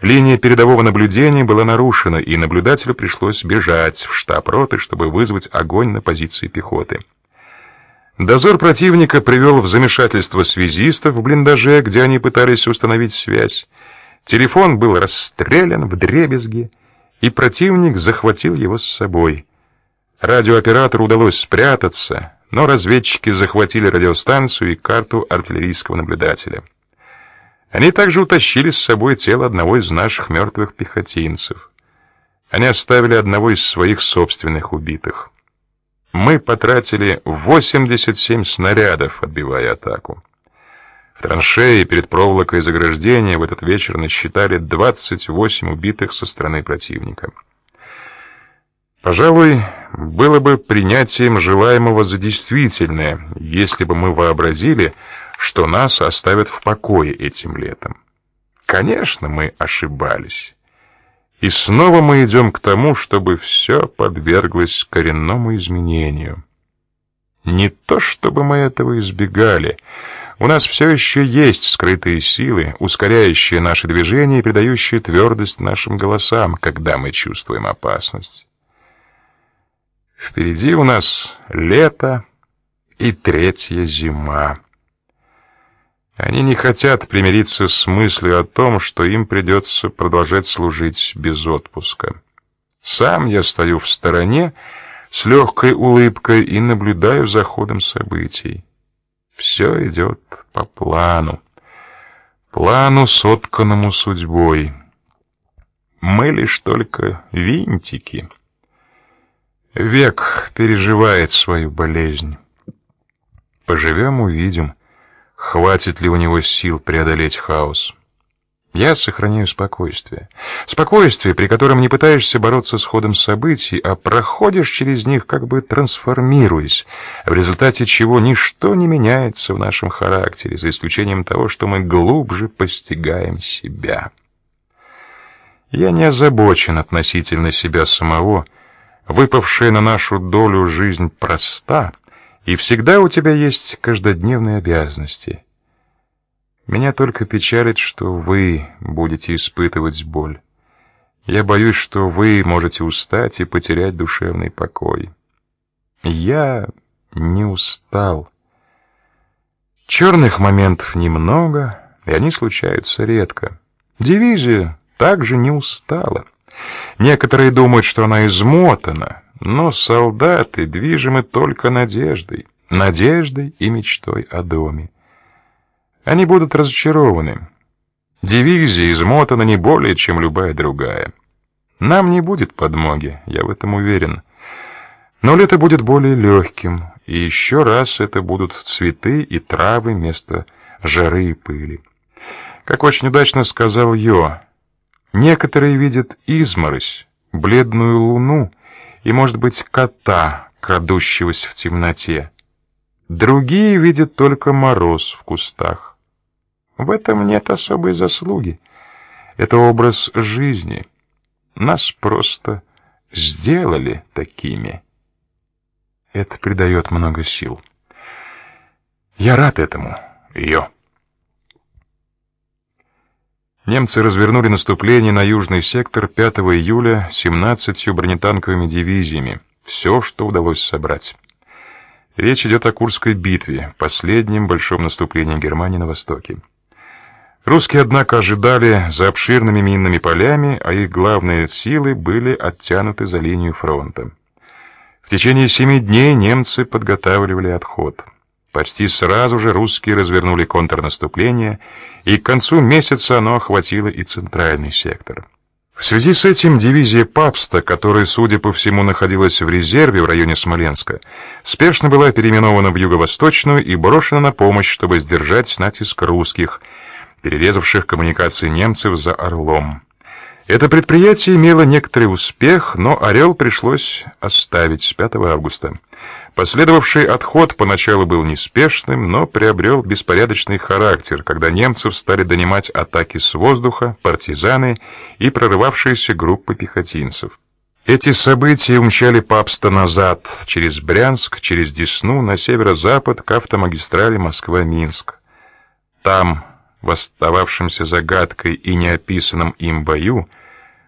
Линия передового наблюдения была нарушена, и наблюдателю пришлось бежать в штаб роты, чтобы вызвать огонь на позиции пехоты. Дозор противника привел в замешательство связистов в блиндаже, где они пытались установить связь. Телефон был расстрелян в дребезги, и противник захватил его с собой. Радиооператору удалось спрятаться, но разведчики захватили радиостанцию и карту артиллерийского наблюдателя. Они также утащили с собой тело одного из наших мертвых пехотинцев. Они оставили одного из своих собственных убитых. Мы потратили 87 снарядов, отбивая атаку. В траншеи перед проволокой заграждения в этот вечер насчитали 28 убитых со стороны противника. Пожалуй, было бы принятием желаемого за действительное, если бы мы вообразили, что нас оставят в покое этим летом. Конечно, мы ошибались. И снова мы идем к тому, чтобы все подверглось коренному изменению. Не то чтобы мы этого избегали. У нас все еще есть скрытые силы, ускоряющие наши движения и придающие твердость нашим голосам, когда мы чувствуем опасность. Впереди у нас лето и третья зима. Они не хотят примириться с мыслью о том, что им придется продолжать служить без отпуска. Сам я стою в стороне с легкой улыбкой и наблюдаю за ходом событий. Все идет по плану, плану, сотканному судьбой. Мы лишь только винтики. Век переживает свою болезнь. Поживем, увидим хватит ли у него сил преодолеть хаос. Я сохраняю спокойствие. Спокойствие, при котором не пытаешься бороться с ходом событий, а проходишь через них, как бы трансформируясь, в результате чего ничто не меняется в нашем характере, за исключением того, что мы глубже постигаем себя. Я не озабочен относительно себя самого. Выпавшая на нашу долю жизнь проста — и всегда у тебя есть каждодневные обязанности. Меня только печалит, что вы будете испытывать боль. Я боюсь, что вы можете устать и потерять душевный покой. Я не устал. Черных моментов немного, и они случаются редко. Дивизия также не устала. Некоторые думают, что она измотана, но солдаты движимы только надеждой, надеждой и мечтой о доме. Они будут разочарованы. Дивизия измотана не более, чем любая другая. Нам не будет подмоги, я в этом уверен. Но лето будет более легким, и еще раз это будут цветы и травы вместо жары и пыли. Как очень удачно сказал Йо, некоторые видят изморозь, бледную луну, и, может быть, кота, крадущегося в темноте. Другие видят только мороз в кустах. В этом нет особой заслуги. Это образ жизни. Нас просто сделали такими. Это придает много сил. Я рад этому, ее. Немцы развернули наступление на южный сектор 5 июля 17 бронетанковыми дивизиями. Все, что удалось собрать. Речь идет о Курской битве, последнем большом наступлении Германии на востоке. Русские, однако, ожидали за обширными минными полями, а их главные силы были оттянуты за линию фронта. В течение семи дней немцы подготавливали отход. Почти сразу же русские развернули контрнаступление, и к концу месяца оно охватило и центральный сектор. В связи с этим дивизия Папста, которая, судя по всему, находилась в резерве в районе Смоленска, спешно была переименована в юго-восточную и брошена на помощь, чтобы сдержать натиск русских, перерезавших коммуникации немцев за Орлом. Это предприятие имело некоторый успех, но Орел пришлось оставить 5 августа. Последовавший отход поначалу был неспешным, но приобрел беспорядочный характер, когда немцев стали донимать атаки с воздуха, партизаны и прорывавшиеся группы пехотинцев. Эти события умчали Папста назад, через Брянск, через Десну, на северо-запад, к автомагистрали Москва-Минск. Там в остававшемся загадкой и неописанном им бою